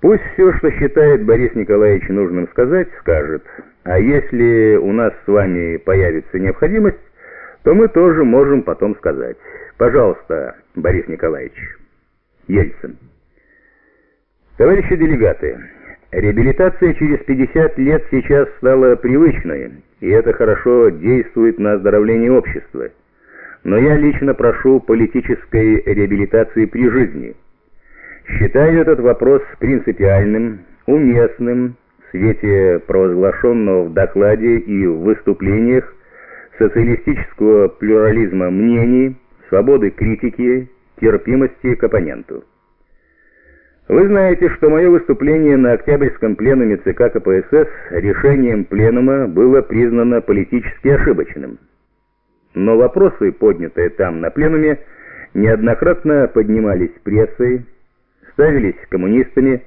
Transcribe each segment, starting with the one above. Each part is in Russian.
Пусть все, что считает Борис Николаевич нужным сказать, скажет. А если у нас с вами появится необходимость, то мы тоже можем потом сказать. Пожалуйста, Борис Николаевич. Ельцин. Товарищи делегаты, реабилитация через 50 лет сейчас стала привычной, и это хорошо действует на оздоровление общества. Но я лично прошу политической реабилитации при жизни – Считаю этот вопрос принципиальным, уместным в свете провозглашенного в докладе и в выступлениях социалистического плюрализма мнений, свободы критики, терпимости к оппоненту. Вы знаете, что мое выступление на Октябрьском пленуме ЦК КПСС решением пленума было признано политически ошибочным. Но вопросы, поднятые там на пленуме, неоднократно поднимались прессой, ставились коммунистами.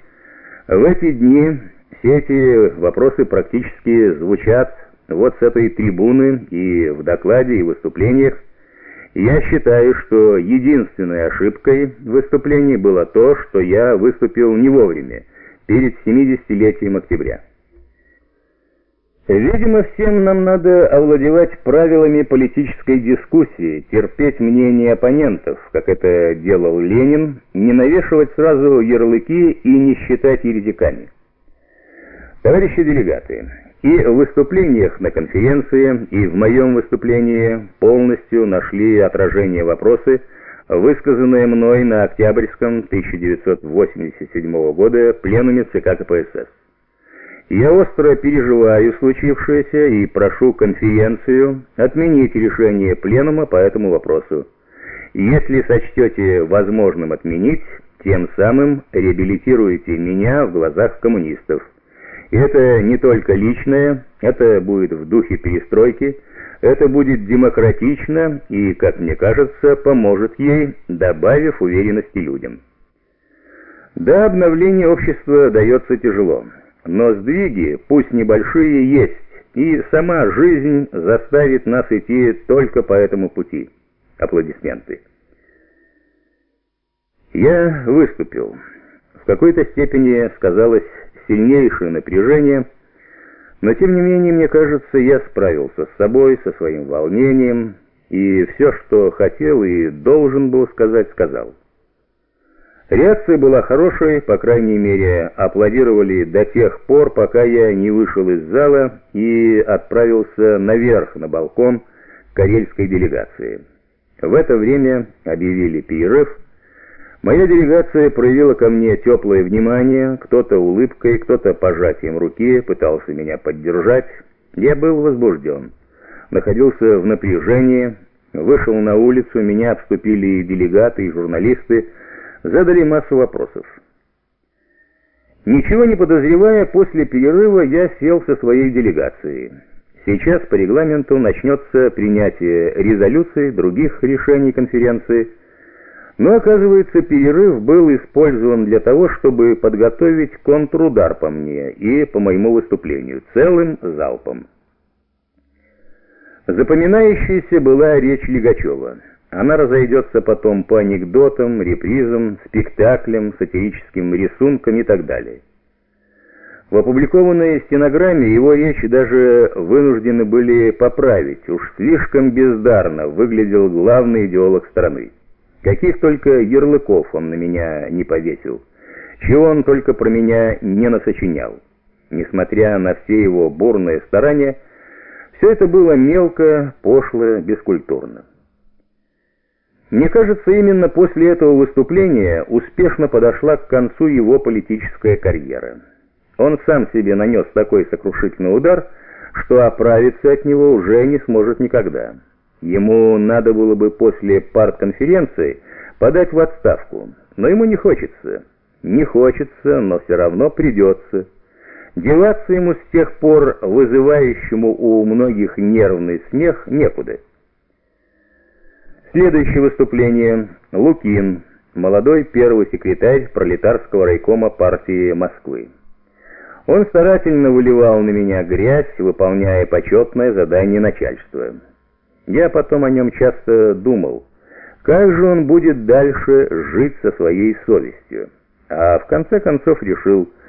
В эти дни все эти вопросы практически звучат вот с этой трибуны и в докладе, и в выступлениях. Я считаю, что единственной ошибкой в выступлении было то, что я выступил не вовремя, перед 70-летием октября. Видимо, всем нам надо овладевать правилами политической дискуссии, терпеть мнение оппонентов, как это делал Ленин, не навешивать сразу ярлыки и не считать еретиками. Товарищи делегаты, и в выступлениях на конференции, и в моем выступлении полностью нашли отражение вопросы, высказанные мной на Октябрьском 1987 года пленуме ЦК КПСС. Я остро переживаю случившееся и прошу конференцию отменить решение пленума по этому вопросу. Если сочтете возможным отменить, тем самым реабилитируете меня в глазах коммунистов. Это не только личное, это будет в духе перестройки, это будет демократично и, как мне кажется, поможет ей, добавив уверенности людям. Да, обновление общества дается тяжело. Но сдвиги, пусть небольшие, есть, и сама жизнь заставит нас идти только по этому пути. Аплодисменты. Я выступил. В какой-то степени сказалось сильнейшее напряжение, но тем не менее, мне кажется, я справился с собой, со своим волнением, и все, что хотел и должен был сказать, сказал. Реакция была хорошей, по крайней мере, аплодировали до тех пор, пока я не вышел из зала и отправился наверх на балкон карельской делегации. В это время объявили перерыв. Моя делегация проявила ко мне теплое внимание, кто-то улыбкой, кто-то пожатием руки пытался меня поддержать. Я был возбужден, находился в напряжении, вышел на улицу, меня обступили делегаты и журналисты, задали массу вопросов. Ничего не подозревая, после перерыва я сел со своей делегацией. Сейчас по регламенту начнется принятие резолюций, других решений конференции, но, оказывается, перерыв был использован для того, чтобы подготовить контрудар по мне и по моему выступлению, целым залпом. Запоминающейся была речь Лигачева. Она разойдется потом по анекдотам, репризам, спектаклям, сатирическим рисункам и так далее. В опубликованной стенограмме его речь даже вынуждены были поправить. Уж слишком бездарно выглядел главный идеолог страны. Каких только ярлыков он на меня не повесил. Чего он только про меня не насочинял. Несмотря на все его бурные старания, все это было мелко, пошло, бескультурно. Мне кажется, именно после этого выступления успешно подошла к концу его политическая карьера. Он сам себе нанес такой сокрушительный удар, что оправиться от него уже не сможет никогда. Ему надо было бы после партконференции подать в отставку, но ему не хочется. Не хочется, но все равно придется. Деваться ему с тех пор вызывающему у многих нервный смех некуда. Следующее выступление. Лукин, молодой первый секретарь пролетарского райкома партии Москвы. Он старательно выливал на меня грязь, выполняя почетное задание начальства. Я потом о нем часто думал. Как же он будет дальше жить со своей совестью? а в конце концов решил,